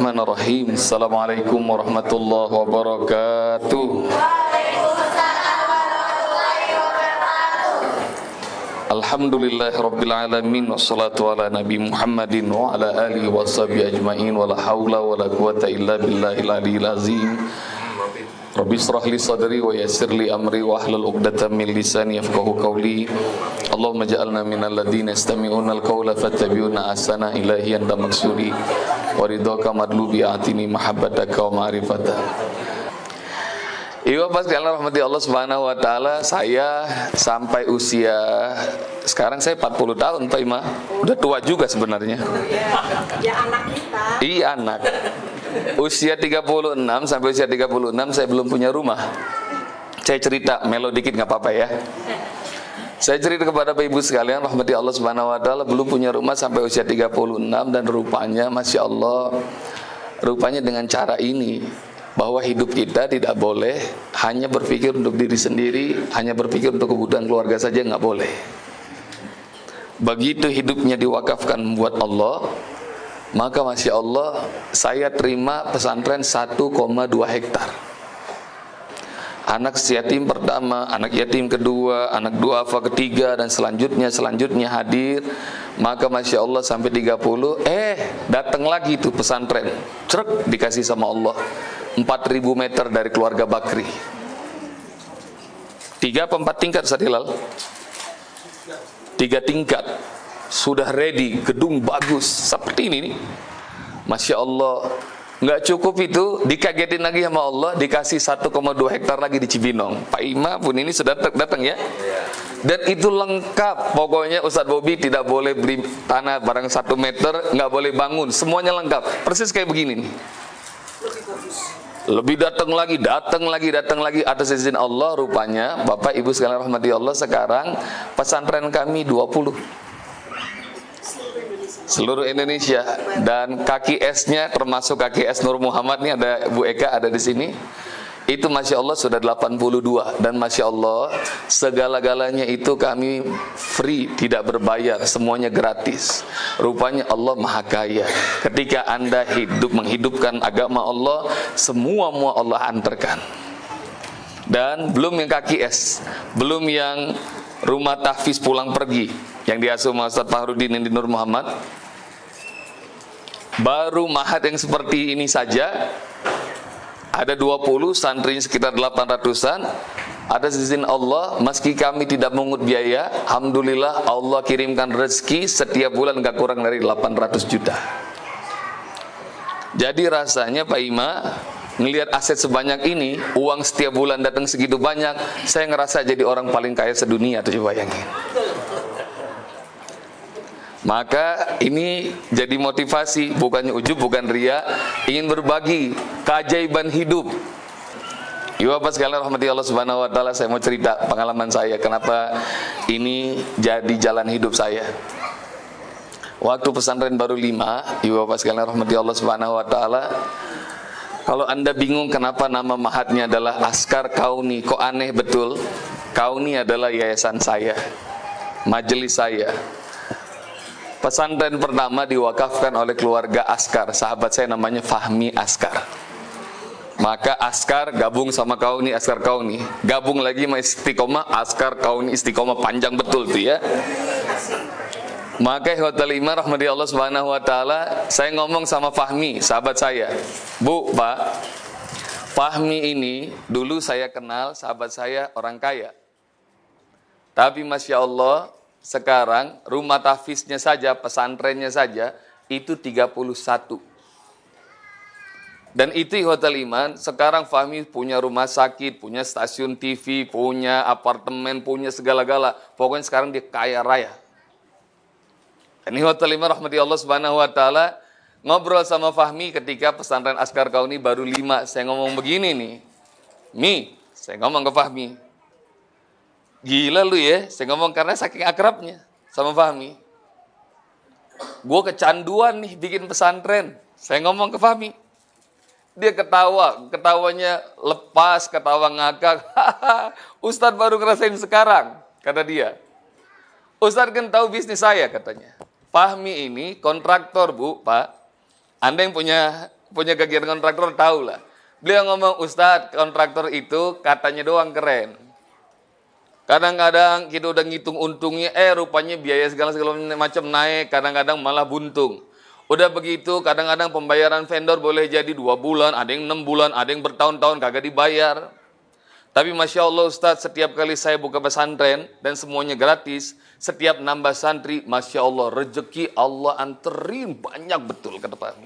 Bismillahirrahmanirrahim. Assalamualaikum warahmatullahi wabarakatuh. Alhamdulillah Rabbil Alamin Wassalatu ala Nabi Muhammadin Wa ala alihi wa sahbihi ajma'in Wa la hawla wa la quwata illa billahil aliyil azim Rabbi israh li sadri wa yassir li amri wa ahlul uqdatan min lisani yafqahu qawli Allahumma ja'alna minal ladhina istami'una al-qawla fattabi'una asana ilahi anta maksudi wa ridhaka madlubi atini mahabbataka wa ma'rifata Ibu pas kalian rahmati Allah Subhanahu wa taala, saya sampai usia sekarang saya 40 tahun Pak Ima. Udah tua juga sebenarnya. Ya anak kita. Iya anak. Usia 36 sampai usia 36 saya belum punya rumah. Saya cerita melo dikit nggak apa-apa ya. Saya cerita kepada Bapak Ibu sekalian rahmati Allah Subhanahu wa taala belum punya rumah sampai usia 36 dan rupanya Masya Allah rupanya dengan cara ini bahwa hidup kita tidak boleh hanya berpikir untuk diri sendiri, hanya berpikir untuk kebutuhan keluarga saja nggak boleh. Begitu hidupnya diwakafkan buat Allah, maka masya Allah saya terima pesantren 1,2 hektar. Anak yatim pertama, anak yatim kedua, anak duafa ketiga dan selanjutnya selanjutnya hadir. Maka masya Allah sampai 30, eh datang lagi tuh pesantren, cerek dikasih sama Allah. 4000 meter dari keluarga Bakri. Tiga apa empat tingkat Sadilal? Tiga tingkat. Sudah ready, gedung bagus seperti ini nih. Masya Allah, nggak cukup itu, dikagetin lagi sama Allah, dikasih 1,2 hektar lagi di Cibinong. Pak Ima pun ini sudah datang ya. Dan itu lengkap, pokoknya Ustadz Bobi tidak boleh beli tanah barang satu meter, nggak boleh bangun, semuanya lengkap. Persis kayak begini nih. Lebih datang lagi, datang lagi, datang lagi atas izin Allah rupanya Bapak Ibu sekalian rahmati Allah sekarang pesantren kami 20 seluruh Indonesia. Dan kaki S-nya termasuk kaki S Nur Muhammad nih ada Bu Eka ada di sini. Itu Masya Allah sudah 82 dan Masya Allah segala-galanya itu kami free tidak berbayar. Semuanya gratis. Rupanya Allah maha kaya. Ketika anda hidup menghidupkan agama Allah semua mua Allah antarkan. Dan belum yang kaki es belum yang rumah tahfiz pulang pergi. Yang diasuh Ustaz Fahrudin di Nur Muhammad baru mahat yang seperti ini saja. Ada 20 santrinya sekitar 800-an ada izin Allah meski kami tidak mengut biaya Alhamdulillah Allah kirimkan rezeki setiap bulan gak kurang dari 800 juta. Jadi rasanya Pak Ima ngelihat aset sebanyak ini uang setiap bulan datang segitu banyak saya ngerasa jadi orang paling kaya sedunia tuh coba bayangin maka ini jadi motivasi, bukannya ujub, bukan ria, ingin berbagi keajaiban hidup. Ibu Bapak sekalian rahmati Allah Subhanahu wa taala, saya mau cerita pengalaman saya kenapa ini jadi jalan hidup saya. Waktu pesantren baru lima, Ibu Bapak sekalian rahmati Allah Subhanahu wa taala, kalau Anda bingung kenapa nama mahatnya adalah Askar Kauni, kok aneh betul? Kauni adalah yayasan saya, majelis saya, Pesantren pertama diwakafkan oleh keluarga Askar, sahabat saya namanya Fahmi Askar. Maka Askar gabung sama Kauni, Askar Kauni. Gabung lagi sama Istiqomah, Askar Kauni Istiqomah panjang betul tuh ya. Maka Hotel Imam rahmati Allah Subhanahu wa taala, saya ngomong sama Fahmi, sahabat saya. Bu, Pak, Fahmi ini dulu saya kenal sahabat saya orang kaya. Tapi Masya Allah, sekarang rumah tafisnya saja, pesantrennya saja itu 31. Dan itu Hotel Iman, sekarang Fahmi punya rumah sakit, punya stasiun TV, punya apartemen, punya segala-gala. Pokoknya sekarang dia kaya raya. Ini Hotel Iman rahmati Allah subhanahu wa ta'ala, ngobrol sama Fahmi ketika pesantren Askar Kauni baru lima. Saya ngomong begini nih, Mi, saya ngomong ke Fahmi, Gila lu ya, saya ngomong karena saking akrabnya sama Fahmi. Gue kecanduan nih bikin pesantren. Saya ngomong ke Fahmi. Dia ketawa, ketawanya lepas, ketawa ngakak. Ustadz baru ngerasain sekarang, kata dia. Ustadz kan tahu bisnis saya katanya. Fahmi ini kontraktor bu, pak. Anda yang punya punya kegiatan kontraktor tahu lah. Beliau ngomong, Ustadz kontraktor itu katanya doang keren. Kadang-kadang kita udah ngitung untungnya, eh rupanya biaya segala segala macam naik, kadang-kadang malah buntung. Udah begitu, kadang-kadang pembayaran vendor boleh jadi dua bulan, ada yang enam bulan, ada yang bertahun-tahun kagak dibayar. Tapi Masya Allah Ustadz, setiap kali saya buka pesantren dan semuanya gratis, setiap nambah santri, Masya Allah, rezeki Allah anterin banyak betul ke depan.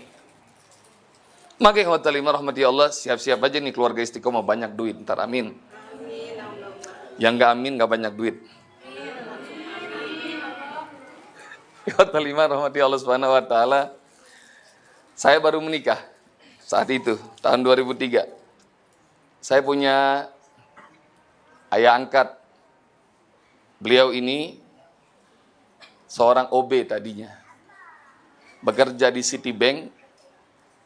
Maka yang rahmati Allah, siap-siap aja nih keluarga istiqomah banyak duit, ntar amin. Yang gak amin gak banyak duit. Ikhwatalima rahmati Allah subhanahu wa ta'ala. Saya baru menikah saat itu, tahun 2003. Saya punya ayah angkat. Beliau ini seorang OB tadinya. Bekerja di Citibank,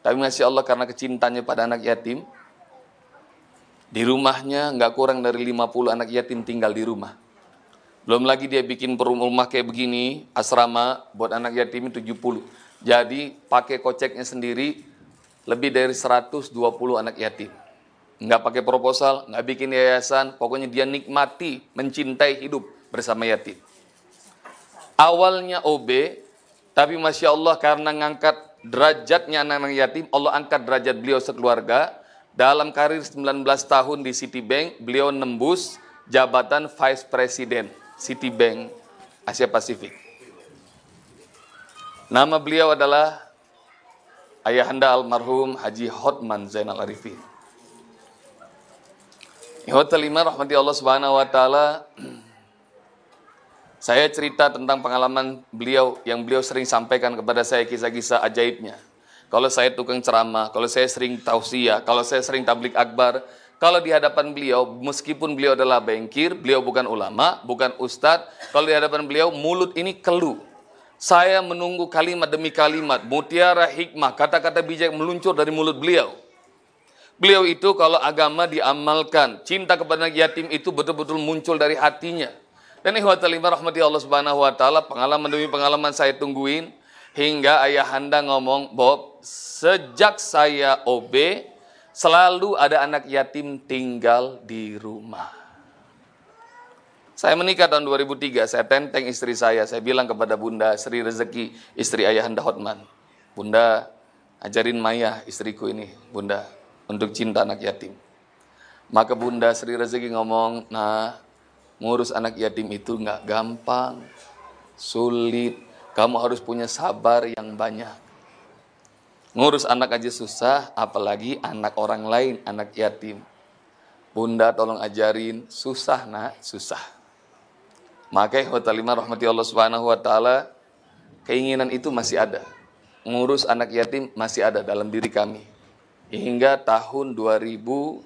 tapi Masya Allah karena kecintanya pada anak yatim, di rumahnya nggak kurang dari 50 anak yatim tinggal di rumah. Belum lagi dia bikin rumah kayak begini, asrama buat anak yatim 70. Jadi pakai koceknya sendiri lebih dari 120 anak yatim. Nggak pakai proposal, nggak bikin yayasan, pokoknya dia nikmati, mencintai hidup bersama yatim. Awalnya OB, tapi Masya Allah karena ngangkat derajatnya anak-anak yatim, Allah angkat derajat beliau sekeluarga, dalam karir 19 tahun di Citibank, beliau nembus jabatan Vice President Citibank Asia Pasifik. Nama beliau adalah Ayahanda almarhum Haji Hotman Zainal Arifin. Ikhwatal iman rahmati Allah Subhanahu wa taala. Saya cerita tentang pengalaman beliau yang beliau sering sampaikan kepada saya kisah-kisah ajaibnya. Kalau saya tukang ceramah, kalau saya sering tausiah, kalau saya sering tablik akbar, kalau di hadapan beliau, meskipun beliau adalah bengkir, beliau bukan ulama, bukan ustadz, kalau di hadapan beliau, mulut ini kelu. Saya menunggu kalimat demi kalimat, mutiara hikmah, kata-kata bijak meluncur dari mulut beliau. Beliau itu kalau agama diamalkan, cinta kepada yatim itu betul-betul muncul dari hatinya. Dan ikhwatal rahmati Allah subhanahu wa ta'ala, pengalaman demi pengalaman saya tungguin, hingga ayahanda ngomong, Bob, sejak saya OB, selalu ada anak yatim tinggal di rumah. Saya menikah tahun 2003, saya tenteng istri saya, saya bilang kepada Bunda Sri Rezeki, istri Ayahanda Hotman. Bunda, ajarin Maya, istriku ini, Bunda, untuk cinta anak yatim. Maka Bunda Sri Rezeki ngomong, nah, ngurus anak yatim itu nggak gampang, sulit, kamu harus punya sabar yang banyak. Ngurus anak aja susah, apalagi anak orang lain, anak yatim. Bunda tolong ajarin, susah nak, susah. Maka hotelima rahmati Allah subhanahu wa ta'ala, keinginan itu masih ada. Ngurus anak yatim masih ada dalam diri kami. Hingga tahun 2013.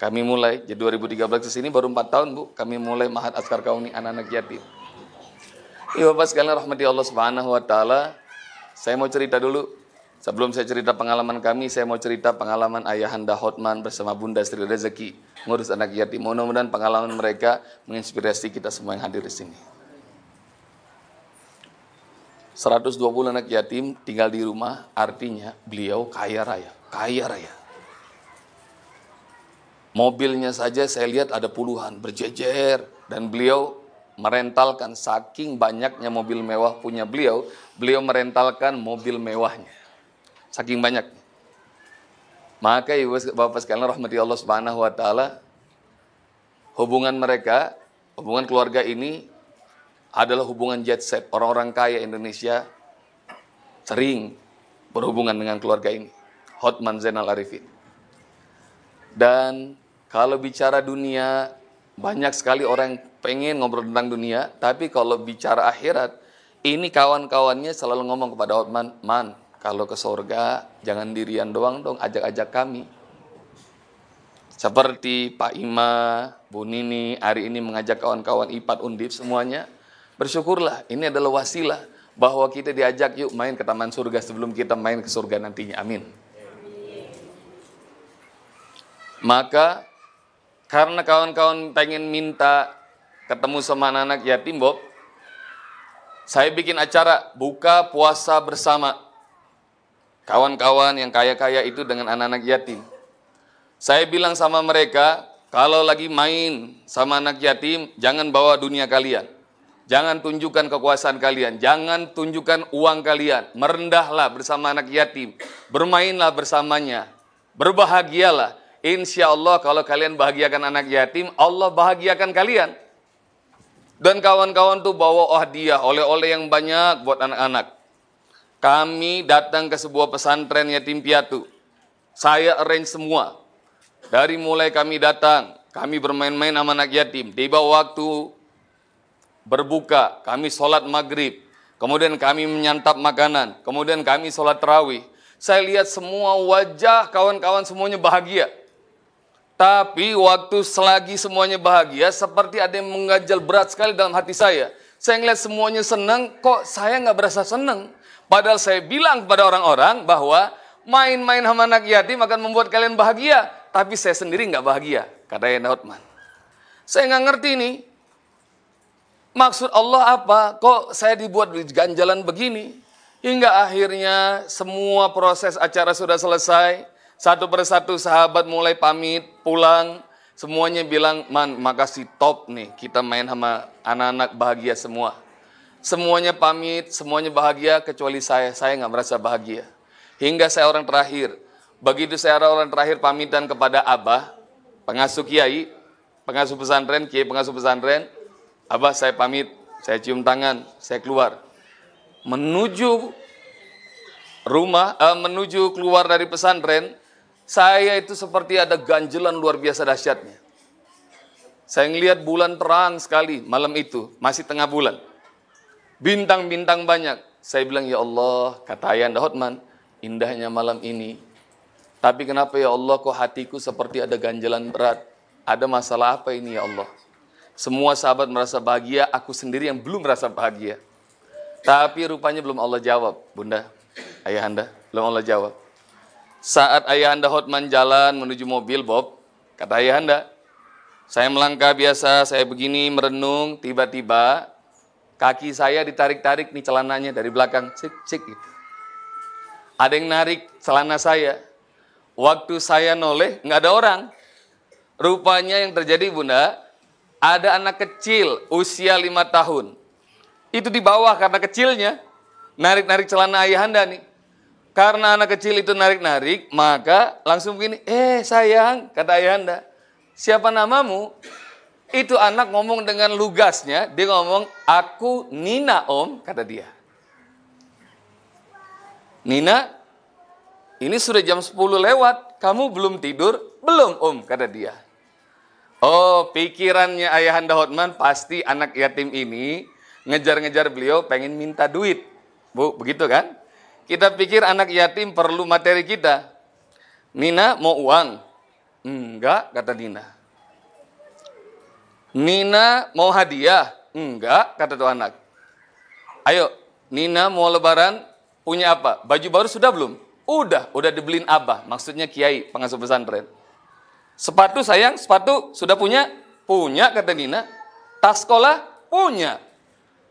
Kami mulai, jadi 2013 ke sini baru 4 tahun bu, kami mulai Mahat Askar Kauni anak-anak yatim. Ibu Bapak sekalian rahmati Allah subhanahu wa ta'ala, saya mau cerita dulu. Sebelum saya cerita pengalaman kami, saya mau cerita pengalaman Ayahanda Hotman bersama Bunda Sri Rezeki ngurus anak yatim. Mudah-mudahan pengalaman mereka menginspirasi kita semua yang hadir di sini. 120 anak yatim tinggal di rumah, artinya beliau kaya raya, kaya raya. Mobilnya saja saya lihat ada puluhan berjejer dan beliau merentalkan saking banyaknya mobil mewah punya beliau, beliau merentalkan mobil mewahnya. Saking banyak. Maka Ibu Bapak sekalian rahmati Allah Subhanahu wa taala hubungan mereka, hubungan keluarga ini adalah hubungan jet set. Orang-orang kaya Indonesia sering berhubungan dengan keluarga ini. Hotman Zainal Arifin. Dan kalau bicara dunia, banyak sekali orang pengen ngobrol tentang dunia, tapi kalau bicara akhirat, ini kawan-kawannya selalu ngomong kepada Otman, Man, kalau ke surga jangan dirian doang dong, ajak-ajak kami. Seperti Pak Ima, Bu Nini, hari ini mengajak kawan-kawan IPAT Undip semuanya. Bersyukurlah, ini adalah wasilah bahwa kita diajak yuk main ke taman surga sebelum kita main ke surga nantinya. Amin. Maka karena kawan-kawan pengen minta ketemu sama anak-anak yatim, Bob. Saya bikin acara buka puasa bersama. kawan-kawan yang kaya-kaya itu dengan anak-anak yatim. Saya bilang sama mereka, kalau lagi main sama anak yatim, jangan bawa dunia kalian. Jangan tunjukkan kekuasaan kalian, jangan tunjukkan uang kalian. Merendahlah bersama anak yatim, bermainlah bersamanya, berbahagialah. Insya Allah kalau kalian bahagiakan anak yatim, Allah bahagiakan kalian. Dan kawan-kawan tuh bawa hadiah, oleh-oleh yang banyak buat anak-anak. Kami datang ke sebuah pesantren yatim piatu. Saya arrange semua. Dari mulai kami datang, kami bermain-main sama anak yatim. Tiba waktu berbuka, kami sholat maghrib. Kemudian kami menyantap makanan. Kemudian kami sholat terawih. Saya lihat semua wajah kawan-kawan semuanya bahagia. Tapi waktu selagi semuanya bahagia, seperti ada yang mengajal berat sekali dalam hati saya. Saya ngeliat semuanya senang, kok saya nggak berasa senang. Padahal saya bilang kepada orang-orang bahwa main-main sama anak yatim akan membuat kalian bahagia. Tapi saya sendiri nggak bahagia, kata Yanda Hotman. Saya nggak ngerti nih, maksud Allah apa? Kok saya dibuat di ganjalan begini? Hingga akhirnya semua proses acara sudah selesai. Satu persatu sahabat mulai pamit, pulang. Semuanya bilang, man makasih top nih, kita main sama anak-anak bahagia semua. Semuanya pamit, semuanya bahagia, kecuali saya, saya nggak merasa bahagia. Hingga saya orang terakhir, begitu saya orang terakhir pamitan kepada Abah, pengasuh kiai, pengasuh pesantren, kiai pengasuh pesantren, Abah saya pamit, saya cium tangan, saya keluar. Menuju rumah, uh, menuju keluar dari pesantren, saya itu seperti ada ganjelan luar biasa dahsyatnya. Saya ngelihat bulan terang sekali malam itu, masih tengah bulan. Bintang-bintang banyak. Saya bilang, ya Allah, kata Ayanda Hotman, indahnya malam ini. Tapi kenapa ya Allah kok hatiku seperti ada ganjelan berat? Ada masalah apa ini ya Allah? Semua sahabat merasa bahagia, aku sendiri yang belum merasa bahagia. Tapi rupanya belum Allah jawab, Bunda, Ayahanda, belum Allah jawab. Saat ayahanda Hotman jalan menuju mobil Bob, kata ayahanda, saya melangkah biasa, saya begini merenung, tiba-tiba kaki saya ditarik-tarik nih celananya dari belakang, cik cik gitu. Ada yang narik celana saya. Waktu saya noleh, nggak ada orang. Rupanya yang terjadi bunda, ada anak kecil usia lima tahun. Itu di bawah karena kecilnya, narik-narik celana ayahanda nih. Karena anak kecil itu narik-narik, maka langsung begini, eh sayang, kata ayahanda, siapa namamu? Itu anak ngomong dengan lugasnya, dia ngomong, aku Nina om, kata dia. Nina, ini sudah jam 10 lewat, kamu belum tidur? Belum om, kata dia. Oh, pikirannya ayahanda Hotman pasti anak yatim ini ngejar-ngejar beliau pengen minta duit. Bu, begitu kan? Kita pikir anak yatim perlu materi kita. Nina mau uang? Enggak, kata Nina. Nina mau hadiah? Enggak, kata tuh anak. Ayo, Nina mau lebaran, punya apa? Baju baru sudah belum? Udah, udah dibeliin abah, maksudnya kiai, pengasuh pesantren. Sepatu sayang, sepatu sudah punya? Punya, kata Nina. Tas sekolah? Punya.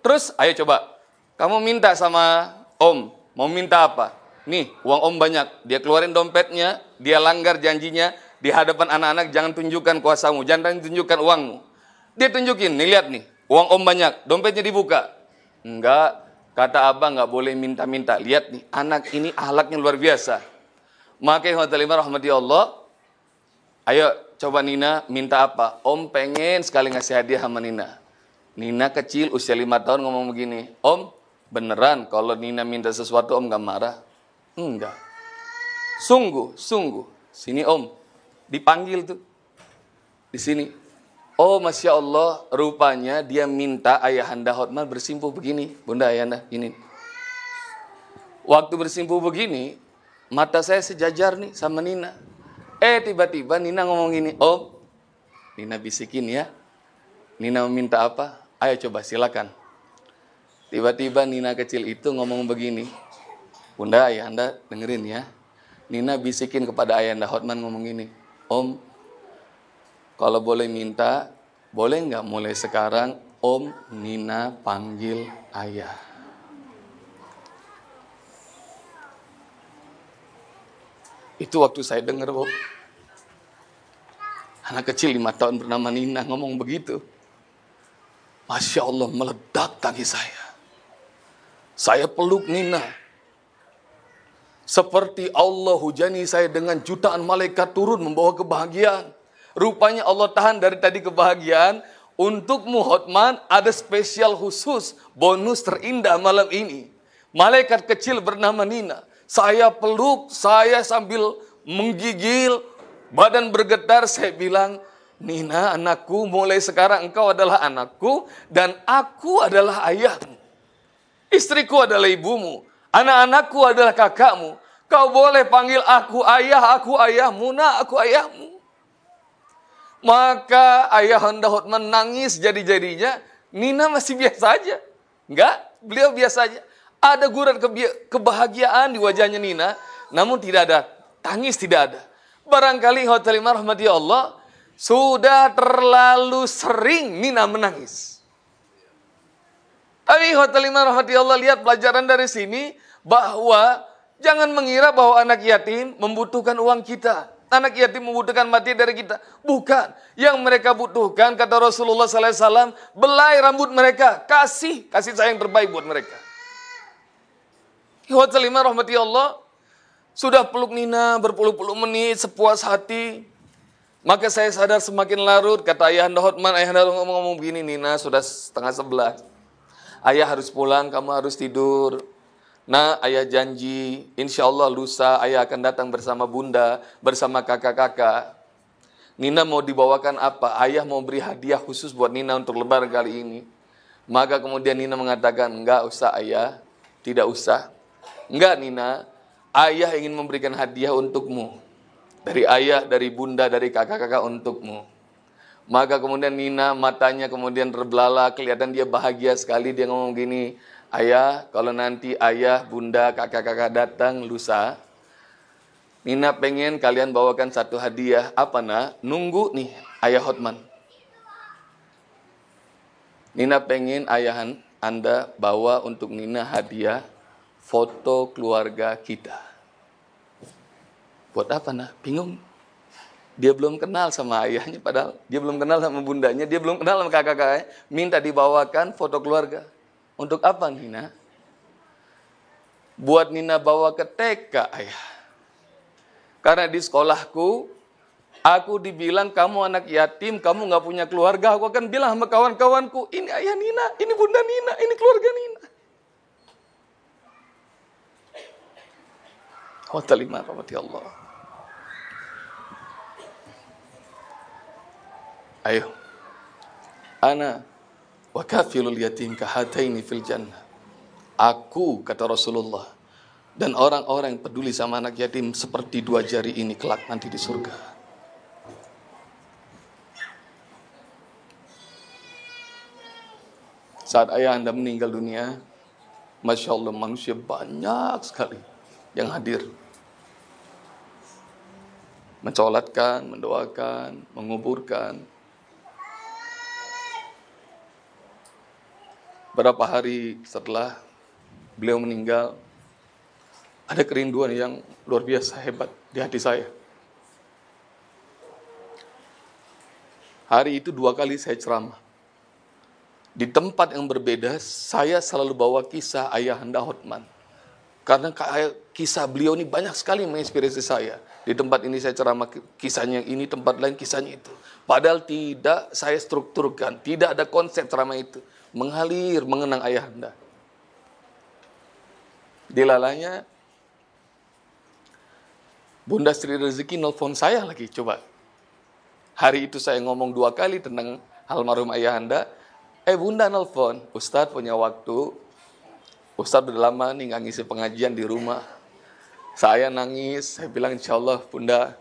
Terus, ayo coba, kamu minta sama om, Mau minta apa? Nih, uang om banyak. Dia keluarin dompetnya, dia langgar janjinya, di hadapan anak-anak jangan tunjukkan kuasamu, jangan tunjukkan uangmu. Dia tunjukin, nih lihat nih, uang om banyak, dompetnya dibuka. Enggak, kata abang nggak boleh minta-minta. Lihat nih, anak ini ahlaknya luar biasa. Maka yang rahmati Allah, ayo coba Nina minta apa? Om pengen sekali ngasih hadiah sama Nina. Nina kecil usia lima tahun ngomong begini, Om Beneran kalau Nina minta sesuatu om gak marah? Enggak. Sungguh, sungguh. Sini om. Dipanggil tuh. Di sini. Oh Masya Allah, rupanya dia minta ayahanda Hotman bersimpuh begini. Bunda ayahanda, ini. Waktu bersimpuh begini, mata saya sejajar nih sama Nina. Eh tiba-tiba Nina ngomong gini, Om, Nina bisikin ya. Nina meminta apa? Ayo coba silakan. Tiba-tiba Nina kecil itu ngomong begini. Bunda, ayah anda dengerin ya. Nina bisikin kepada ayah anda Hotman ngomong gini. Om, kalau boleh minta, boleh nggak mulai sekarang Om Nina panggil ayah. Itu waktu saya dengar, Bob. Anak kecil lima tahun bernama Nina ngomong begitu. Masya Allah meledak tangis saya. Saya peluk Nina. Seperti Allah hujani saya dengan jutaan malaikat turun membawa kebahagiaan. Rupanya Allah tahan dari tadi kebahagiaan. Untukmu Hotman ada spesial khusus bonus terindah malam ini. Malaikat kecil bernama Nina. Saya peluk, saya sambil menggigil, badan bergetar, saya bilang, Nina anakku mulai sekarang engkau adalah anakku dan aku adalah ayahmu. Istriku adalah ibumu, anak-anakku adalah kakakmu. Kau boleh panggil aku ayah, aku ayahmu, nak aku ayahmu. Maka ayah Honda Hotman nangis jadi-jadinya. Nina masih biasa aja. Enggak, beliau biasa aja. Ada gurat kebahagiaan di wajahnya Nina. Namun tidak ada, tangis tidak ada. Barangkali Hotel Imam rahmati Allah sudah terlalu sering Nina menangis. Tapi Hotel Imam rahmati Allah lihat pelajaran dari sini bahwa jangan mengira bahwa anak yatim membutuhkan uang kita anak yatim membutuhkan mati dari kita. Bukan. Yang mereka butuhkan, kata Rasulullah SAW, belai rambut mereka. Kasih, kasih sayang terbaik buat mereka. Ikhwat salimah rahmati Allah, sudah peluk Nina berpuluh-puluh menit, sepuas hati. Maka saya sadar semakin larut, kata ayah anda Hotman, ayah anda ngomong-ngomong begini, Nina sudah setengah sebelas. Ayah harus pulang, kamu harus tidur. Nah, ayah janji, insya Allah lusa ayah akan datang bersama bunda, bersama kakak-kakak. Nina mau dibawakan apa? Ayah mau beri hadiah khusus buat Nina untuk lebaran kali ini. Maka kemudian Nina mengatakan, enggak usah ayah, tidak usah. Enggak Nina, ayah ingin memberikan hadiah untukmu. Dari ayah, dari bunda, dari kakak-kakak untukmu. Maka kemudian Nina matanya kemudian terbelalak, kelihatan dia bahagia sekali. Dia ngomong gini, Ayah, kalau nanti ayah, bunda, kakak-kakak datang lusa, Nina pengen kalian bawakan satu hadiah. Apa nak? Nunggu nih, ayah Hotman. Nina pengen ayahan Anda bawa untuk Nina hadiah foto keluarga kita. Buat apa nak? Bingung. Dia belum kenal sama ayahnya padahal dia belum kenal sama bundanya, dia belum kenal sama kakak-kakaknya. Minta dibawakan foto keluarga. Untuk apa Nina? Buat Nina bawa ke TK ayah. Karena di sekolahku, aku dibilang kamu anak yatim, kamu nggak punya keluarga. Aku akan bilang sama kawan-kawanku, ini ayah Nina, ini bunda Nina, ini keluarga Nina. Lima rahmati Allah. Ayo. Ana Wa kafilul yatim kahataini fil jannah. Aku, kata Rasulullah, dan orang-orang yang peduli sama anak yatim seperti dua jari ini kelak nanti di surga. Saat ayah anda meninggal dunia, Masya Allah manusia banyak sekali yang hadir. Mencolatkan, mendoakan, menguburkan, Berapa hari setelah beliau meninggal, ada kerinduan yang luar biasa hebat di hati saya. Hari itu dua kali saya ceramah. Di tempat yang berbeda, saya selalu bawa kisah ayah anda Hotman. Karena kisah beliau ini banyak sekali menginspirasi saya. Di tempat ini saya ceramah kisahnya ini, tempat lain kisahnya itu. Padahal tidak saya strukturkan, tidak ada konsep ceramah itu mengalir mengenang ayahanda. Dilalanya Bunda Sri Rezeki nelfon saya lagi, coba. Hari itu saya ngomong dua kali tentang almarhum ayahanda. Eh Bunda nelfon, Ustadz punya waktu. Ustadz udah lama nih nggak ngisi pengajian di rumah. Saya nangis, saya bilang insya Allah Bunda,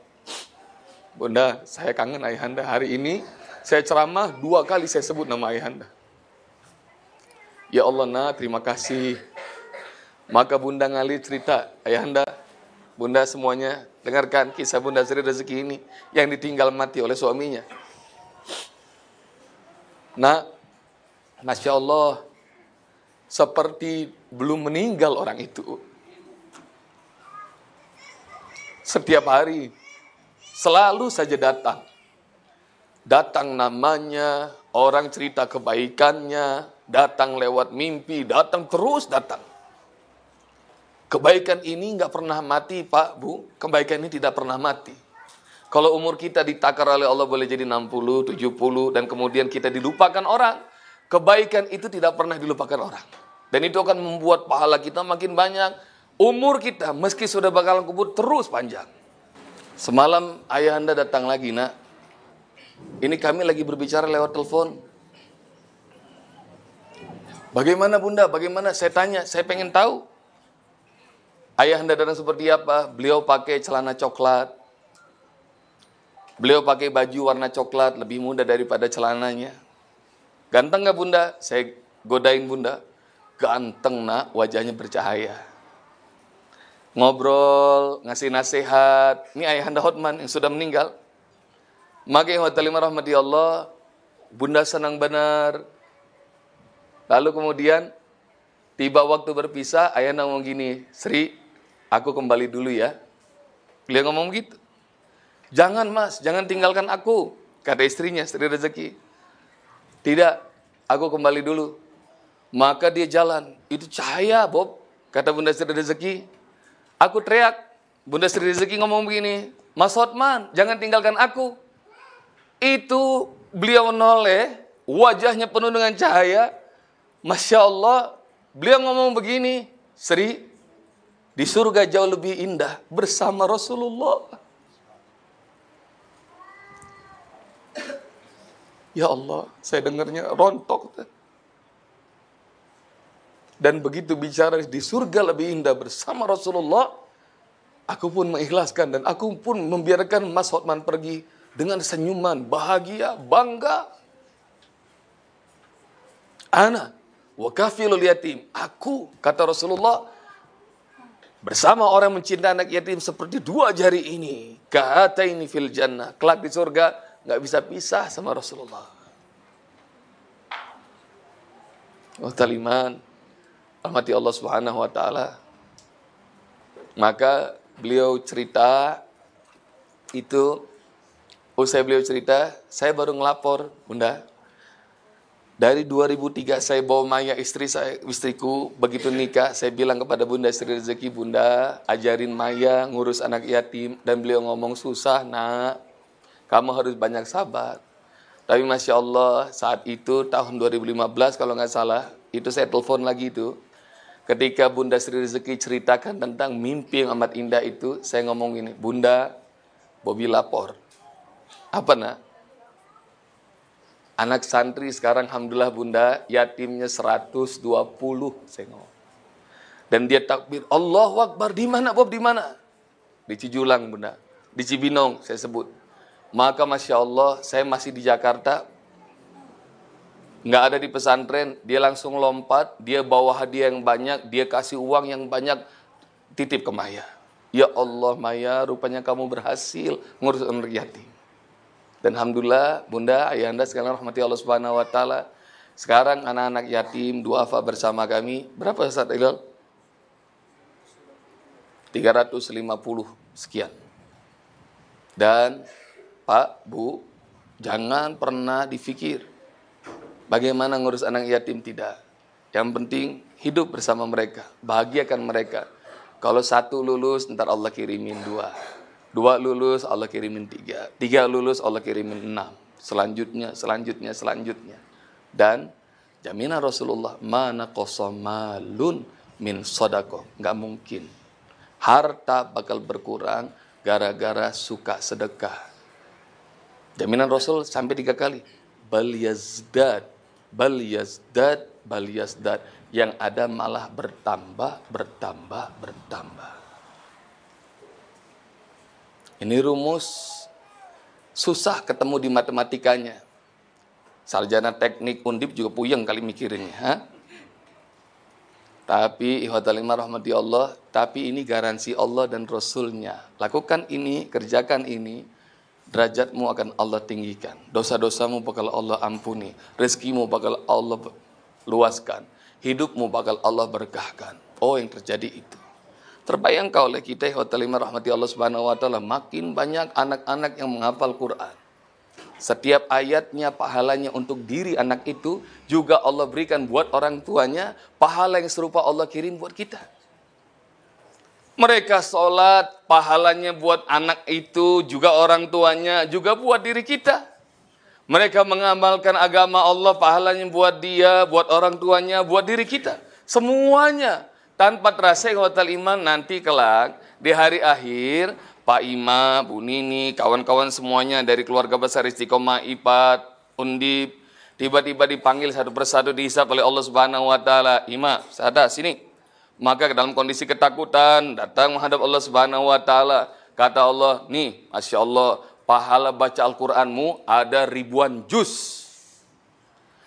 Bunda saya kangen ayahanda. Hari ini saya ceramah dua kali saya sebut nama ayahanda. Ya Allah na terima kasih. Maka Bunda Ngali cerita, Ayahanda, Bunda semuanya dengarkan kisah Bunda Sri Rezeki ini yang ditinggal mati oleh suaminya. Nah, Masya Allah, seperti belum meninggal orang itu. Setiap hari. Selalu saja datang. Datang namanya, orang cerita kebaikannya, datang lewat mimpi, datang terus datang. Kebaikan ini nggak pernah mati, Pak, Bu. Kebaikan ini tidak pernah mati. Kalau umur kita ditakar oleh Allah boleh jadi 60, 70, dan kemudian kita dilupakan orang, kebaikan itu tidak pernah dilupakan orang. Dan itu akan membuat pahala kita makin banyak. Umur kita meski sudah bakalan kubur terus panjang. Semalam ayah anda datang lagi nak. Ini kami lagi berbicara lewat telepon. Bagaimana bunda? Bagaimana? Saya tanya, saya pengen tahu. Ayah anda datang seperti apa? Beliau pakai celana coklat. Beliau pakai baju warna coklat, lebih muda daripada celananya. Ganteng nggak bunda? Saya godain bunda. Ganteng nak, wajahnya bercahaya. Ngobrol, ngasih nasihat. Ini ayah anda Hotman yang sudah meninggal. Maka yang rahmati Allah, bunda senang benar. Lalu kemudian tiba waktu berpisah, ayah ngomong gini, Sri, aku kembali dulu ya. Beliau ngomong gitu. Jangan mas, jangan tinggalkan aku. Kata istrinya, Sri Rezeki. Tidak, aku kembali dulu. Maka dia jalan. Itu cahaya Bob. Kata Bunda Sri Rezeki. Aku teriak. Bunda Sri Rezeki ngomong begini. Mas Hotman, jangan tinggalkan aku. Itu beliau menoleh. Wajahnya penuh dengan cahaya. Masya Allah. Beliau ngomong begini. Sri, di surga jauh lebih indah bersama Rasulullah. Ya Allah, saya dengarnya rontok. Dan begitu bicara di surga lebih indah bersama Rasulullah, aku pun mengikhlaskan dan aku pun membiarkan Mas Hotman pergi dengan senyuman, bahagia, bangga. Ana wa kafilul yatim. Aku, kata Rasulullah, Bersama orang mencintai anak yatim seperti dua jari ini. Kata ini fil jannah. Kelak di surga nggak bisa pisah sama Rasulullah. Oh taliman. Rahmati Allah subhanahu wa ta'ala. Maka beliau cerita itu usai beliau cerita, saya baru ngelapor, Bunda, dari 2003 saya bawa Maya istri saya, istriku begitu nikah saya bilang kepada Bunda Sri Rezeki Bunda ajarin Maya ngurus anak yatim. Dan beliau ngomong susah nak. Kamu harus banyak sabar. Tapi masya Allah saat itu tahun 2015 kalau nggak salah itu saya telepon lagi itu. Ketika Bunda Sri Rezeki ceritakan tentang mimpi yang amat indah itu saya ngomong ini Bunda Bobi lapor apa nak Anak santri sekarang Alhamdulillah bunda yatimnya 120 saya ngomong. Dan dia takbir, Allah Akbar, di mana Bob, di mana? Di Cijulang bunda, di Cibinong saya sebut. Maka Masya Allah, saya masih di Jakarta, nggak ada di pesantren, dia langsung lompat, dia bawa hadiah yang banyak, dia kasih uang yang banyak, titip ke Maya. Ya Allah Maya, rupanya kamu berhasil ngurus anak yatim. Dan alhamdulillah Bunda, Ayahanda sekalian rahmati Allah Subhanahu wa taala. Sekarang anak-anak yatim duafa bersama kami. Berapa saat Ilal? 350 sekian. Dan Pak, Bu, jangan pernah dipikir bagaimana ngurus anak yatim tidak. Yang penting hidup bersama mereka, bahagiakan mereka. Kalau satu lulus, ntar Allah kirimin dua. Dua lulus Allah kirimin tiga. Tiga lulus Allah kirimin enam. Selanjutnya, selanjutnya, selanjutnya. Dan jaminan Rasulullah mana kosomalun min sodako. Nggak mungkin. Harta bakal berkurang gara-gara suka sedekah. Jaminan Rasul sampai tiga kali. Bal yazdad, bal yazdad, bal yazdad. Yang ada malah bertambah, bertambah, bertambah. Ini rumus susah ketemu di matematikanya. Sarjana teknik undip juga puyeng kali mikirinnya. Ha? Tapi ihwatalimah rahmati Allah, tapi ini garansi Allah dan Rasulnya. Lakukan ini, kerjakan ini, derajatmu akan Allah tinggikan. Dosa-dosamu bakal Allah ampuni. Rezekimu bakal Allah luaskan. Hidupmu bakal Allah berkahkan. Oh yang terjadi itu. Terbayangkan oleh kita hotel lima rahmati Allah Subhanahu wa taala makin banyak anak-anak yang menghafal Quran. Setiap ayatnya pahalanya untuk diri anak itu juga Allah berikan buat orang tuanya pahala yang serupa Allah kirim buat kita. Mereka sholat, pahalanya buat anak itu, juga orang tuanya, juga buat diri kita. Mereka mengamalkan agama Allah, pahalanya buat dia, buat orang tuanya, buat diri kita. Semuanya tanpa terasa hotel iman nanti kelak di hari akhir Pak Ima, Bu Nini, kawan-kawan semuanya dari keluarga besar Istiqomah, Ipat, Undip, tiba-tiba dipanggil satu persatu dihisap oleh Allah Subhanahu wa taala. Ima, sada sini. Maka dalam kondisi ketakutan datang menghadap Allah Subhanahu wa taala. Kata Allah, "Nih, Masya Allah, pahala baca Al-Qur'anmu ada ribuan juz.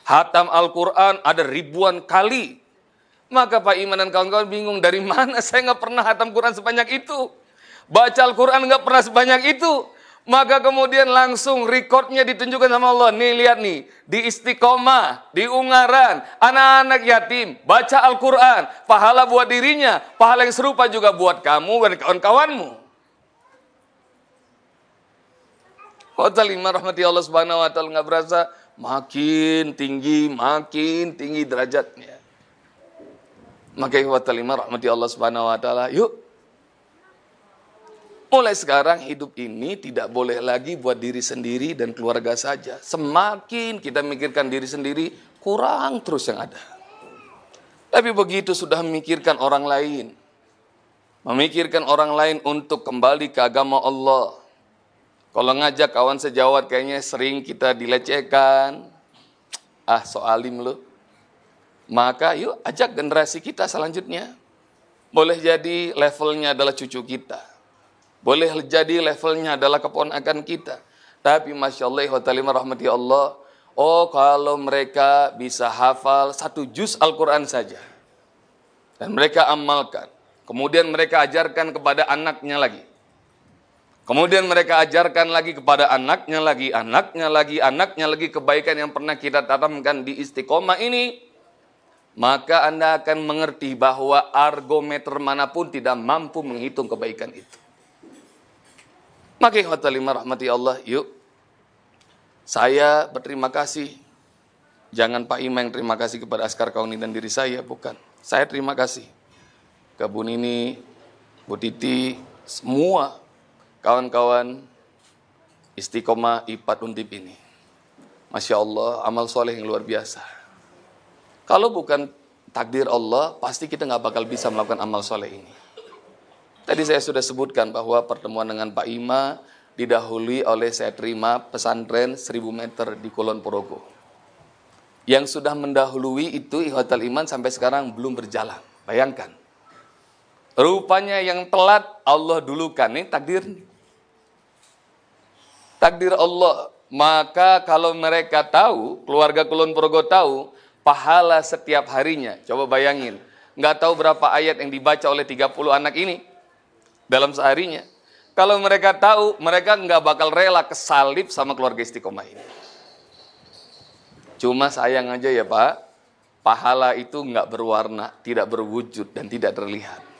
Hatam Al-Qur'an ada ribuan kali. Maka Pak Iman dan kawan-kawan bingung dari mana saya nggak pernah hatam Quran sebanyak itu. Baca Al-Quran nggak pernah sebanyak itu. Maka kemudian langsung rekodnya ditunjukkan sama Allah. Nih lihat nih, di istiqomah, di ungaran, anak-anak yatim, baca Al-Quran, pahala buat dirinya, pahala yang serupa juga buat kamu dan kawan-kawanmu. Hotel lima rahmati Allah subhanahu wa ta'ala nggak berasa makin tinggi, makin tinggi derajatnya. Maka ikhwatal lima rahmati Allah subhanahu wa ta'ala. Yuk. Mulai sekarang hidup ini tidak boleh lagi buat diri sendiri dan keluarga saja. Semakin kita mikirkan diri sendiri, kurang terus yang ada. Tapi begitu sudah memikirkan orang lain. Memikirkan orang lain untuk kembali ke agama Allah. Kalau ngajak kawan sejawat kayaknya sering kita dilecehkan. Ah soalim lu maka yuk ajak generasi kita selanjutnya. Boleh jadi levelnya adalah cucu kita. Boleh jadi levelnya adalah keponakan kita. Tapi Masya Allah, wa rahmati Allah. Oh kalau mereka bisa hafal satu juz Al-Quran saja. Dan mereka amalkan. Kemudian mereka ajarkan kepada anaknya lagi. Kemudian mereka ajarkan lagi kepada anaknya lagi, anaknya lagi, anaknya lagi kebaikan yang pernah kita tanamkan di istiqomah ini maka Anda akan mengerti bahwa argometer mana pun tidak mampu menghitung kebaikan itu. Maka lima rahmati Allah, yuk. Saya berterima kasih. Jangan Pak Ima yang terima kasih kepada Askar Kauni dan diri saya, bukan. Saya terima kasih. Ke Bu Nini, Bu Titi, semua kawan-kawan istiqomah ipat undip ini. Masya Allah, amal soleh yang luar biasa. Kalau bukan takdir Allah, pasti kita nggak bakal bisa melakukan amal soleh ini. Tadi saya sudah sebutkan bahwa pertemuan dengan Pak Ima didahului oleh saya terima pesantren 1000 meter di Kulon Progo. Yang sudah mendahului itu Ihwatal Iman sampai sekarang belum berjalan. Bayangkan. Rupanya yang telat Allah dulukan. Ini takdir. Takdir Allah. Maka kalau mereka tahu, keluarga Kulon Progo tahu, pahala setiap harinya. Coba bayangin, nggak tahu berapa ayat yang dibaca oleh 30 anak ini dalam seharinya. Kalau mereka tahu, mereka nggak bakal rela kesalip sama keluarga istiqomah ini. Cuma sayang aja ya Pak, pahala itu nggak berwarna, tidak berwujud dan tidak terlihat.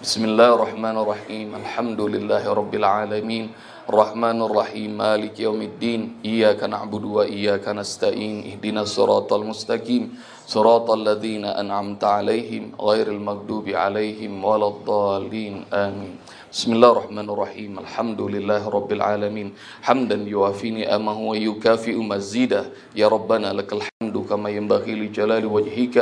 Bismillahirrahmanirrahim. Alhamdulillahirrabbilalamin. الرحمن الرحيم مالك يوم الدين إياك نعبد وإياك نستعين اهدنا الصراط المستقيم صراط الذين أنعمت عليهم غير المغضوب عليهم ولا الضالين آمين بسم الله الرحمن الرحيم الحمد لله رب العالمين حمدا يوافي نعمه ويكافئ مزيدا يا ربنا لك الحمد كما ينبغي لجلال وجهك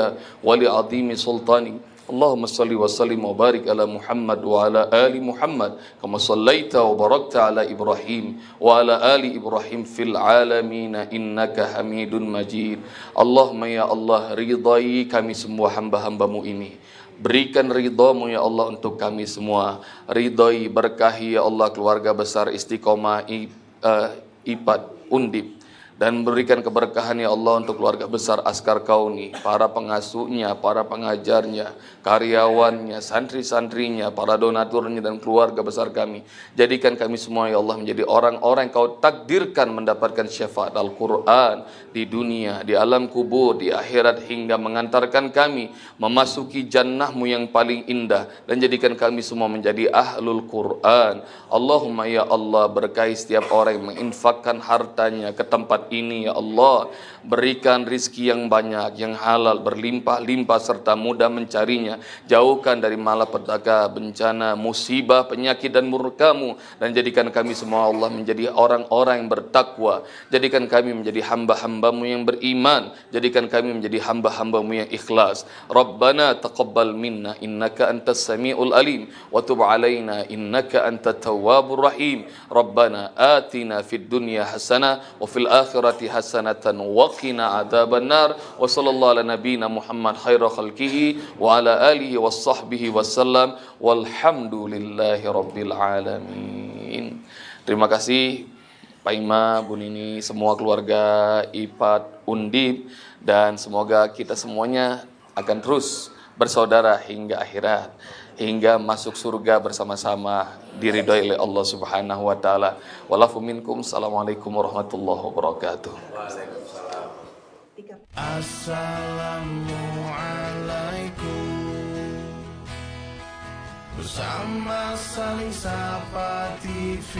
ولعظيم سلطانك اللهم صل وسلم وبارك على محمد وعلى آل محمد كما صليت وباركت على إبراهيم وعلى آل إبراهيم في العالمين إنك حميد مجيد اللهم يا الله ridhai kami semua hamba-hambamu ini Berikan ridhamu ya Allah untuk kami semua Ridhai berkahi ya Allah keluarga besar istiqomah uh, Ipat Undip Dan berikan keberkahan ya Allah untuk keluarga besar Askar Kauni, para pengasuhnya, para pengajarnya, karyawannya, santri-santrinya, para donaturnya dan keluarga besar kami. Jadikan kami semua ya Allah menjadi orang-orang yang kau takdirkan mendapatkan syafaat Al-Quran di dunia, di alam kubur, di akhirat hingga mengantarkan kami memasuki jannahmu yang paling indah dan jadikan kami semua menjadi ahlul Quran. Allahumma ya Allah berkahi setiap orang yang menginfakkan hartanya ke tempat ini ya Allah. Berikan rizki yang banyak yang halal berlimpah-limpah serta mudah mencarinya. Jauhkan dari malapetaka bencana musibah penyakit dan murkamu. Dan jadikan kami semua Allah menjadi orang-orang yang bertakwa. Jadikan kami menjadi hamba-hambamu yang beriman. Jadikan kami menjadi hamba-hambamu yang ikhlas. Rabbana taqabbal minna innaka antas samiul alim. Wa tub alaina innaka antat tawwabur rahim. Rabbana atina fid dunya hasanah wa fil akhirati akhirati hasanatan wa qina adzaban nar wa sallallahu ala nabiyyina Muhammad khairu khalqihi wa ala alihi wa sahbihi wasallam walhamdulillahi rabbil alamin. Terima kasih Pak Ima, Bu Nini, semua keluarga IPAT Undip dan semoga kita semuanya akan terus bersaudara hingga akhirat hingga masuk surga bersama-sama diridhoi oleh Allah Subhanahu wa taala. Walafu minkum. Assalamualaikum warahmatullahi wabarakatuh. Assalamualaikum Bersama saling sapa TV